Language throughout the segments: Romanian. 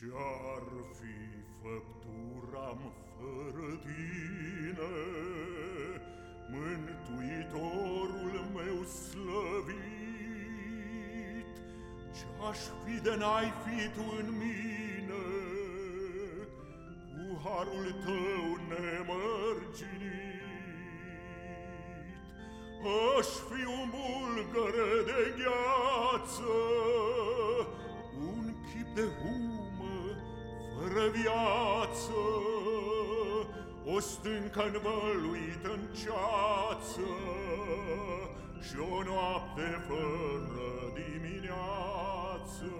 Ce-ar fi făptura-mi fără tine, Mântuitorul meu slăvit? Ce-aș fi de n-ai fi tu în mine, Cu harul tău nemărginit? Aș fi un bulgăre de gheață, Un chip de hum fără viață, o stâncă învăluită în ceață și o noapte fără dimineață.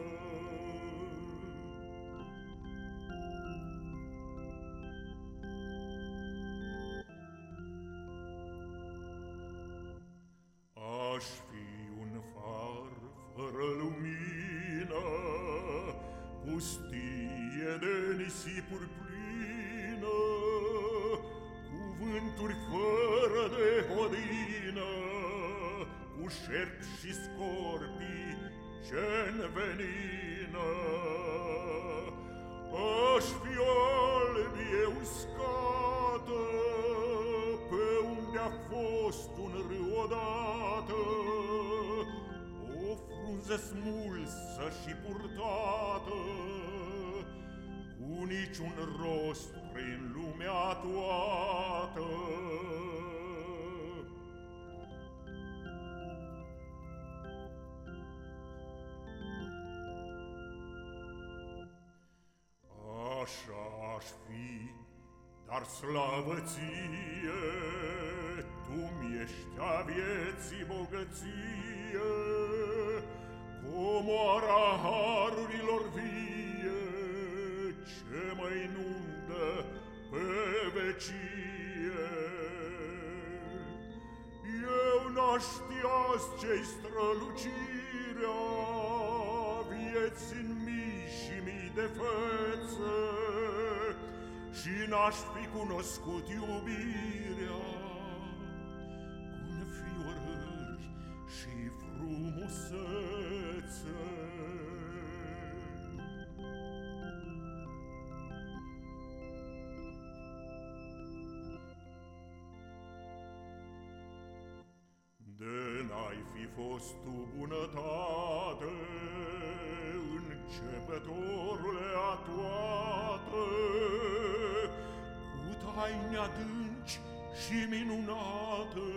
De nisipuri plină, Cuvânturi fără de hodină, Cu șerpi și scorpii ce-nvenină. Aș fi albie uscată, Pe unde a fost un râu odată, frunză smulsă și purtată, Cu niciun rost prin lumea toată. Așa aș fi, dar slavă ție, Tu mi-ești a vieții bogăție, Comoara harurilor inundă pe vecie. Eu n-aș ce-i strălucirea Vieți în mii și mii de fețe Și n-aș fi cunoscut iubirea. Cu înfiorări și frumusețe fi fost tu bunătate, Începătorule a toate, Cu taine adânci și minunate,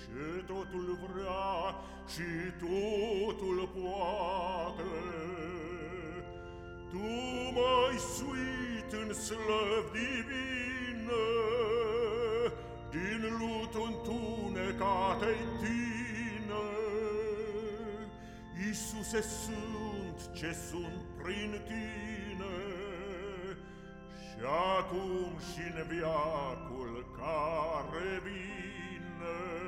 Ce totul vrea și totul poate. Tu m-ai suit în slăv divină, Iisuse, sunt ce sunt prin tine, Și acum și în viacul care vine.